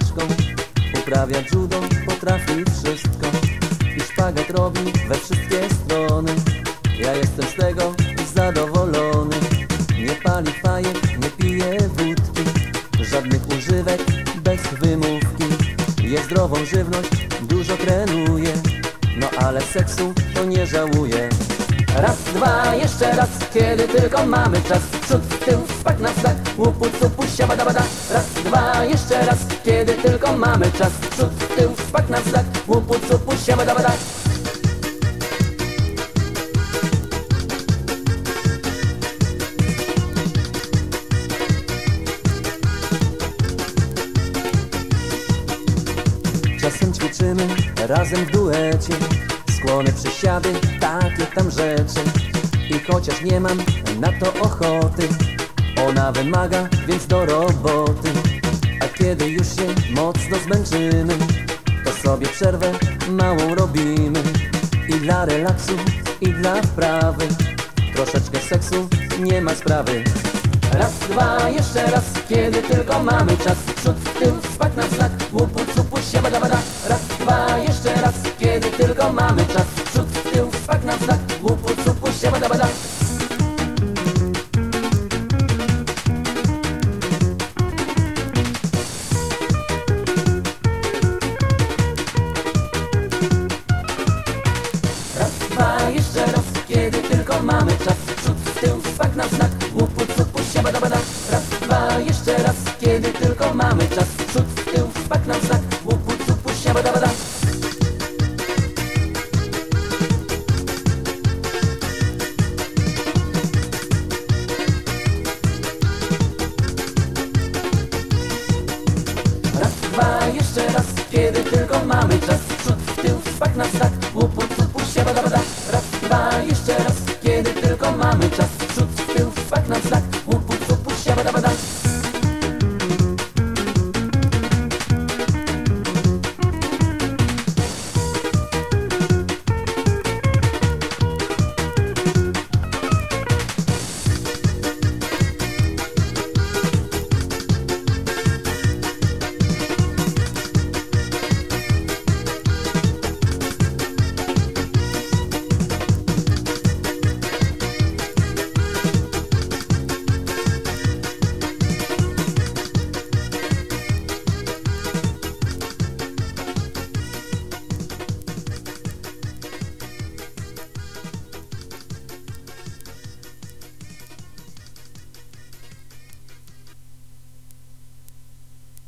myszką Uprawia judo, potrafi wszystko. I szpagat robi we wszystkie strony. Ja jestem z tego zadowolony. Nie pali fajek, nie pije wódki. Żadnych używek, bez wymówki. Je zdrową żywność, dużo trenuje. No ale seksu to nie żałuje Raz, dwa, jeszcze raz, kiedy tylko mamy czas Przód, w tył, spak na znak, łupu, cupu, siaba, da, da. Raz, dwa, jeszcze raz, kiedy tylko mamy czas Przód, w tył, spak na znak, łupu, cupu, siaba, da, da. Czasem ćwiczymy razem w duecie Skłony, przysiady, takie tam rzeczy. I chociaż nie mam na to ochoty Ona wymaga, więc do roboty. A kiedy już się mocno zmęczymy To sobie przerwę małą robimy. I dla relaksu, i dla wprawy Troszeczkę seksu, nie ma sprawy. Raz, dwa, jeszcze raz, kiedy tylko mamy czas. Przód, w tył, spak na znak, łupu, cupu, siaba, da, da. Raz, dwa, jeszcze raz, kiedy tylko mamy czas. Przód, w tył, spak na znak, łupu, cupu, siaba, da, da. Raz, dwa, jeszcze raz, kiedy tylko mamy czas. Przód, w tył, spak na znak, łupu, cupu, siaba, da, da. Raz, dwa, jeszcze raz, kiedy tylko mamy czas jeszcze raz, kiedy tylko mamy czas. Przód, w tył, spak na znak, łupu, cupu, siaba, da, da. Raz, dwa, jeszcze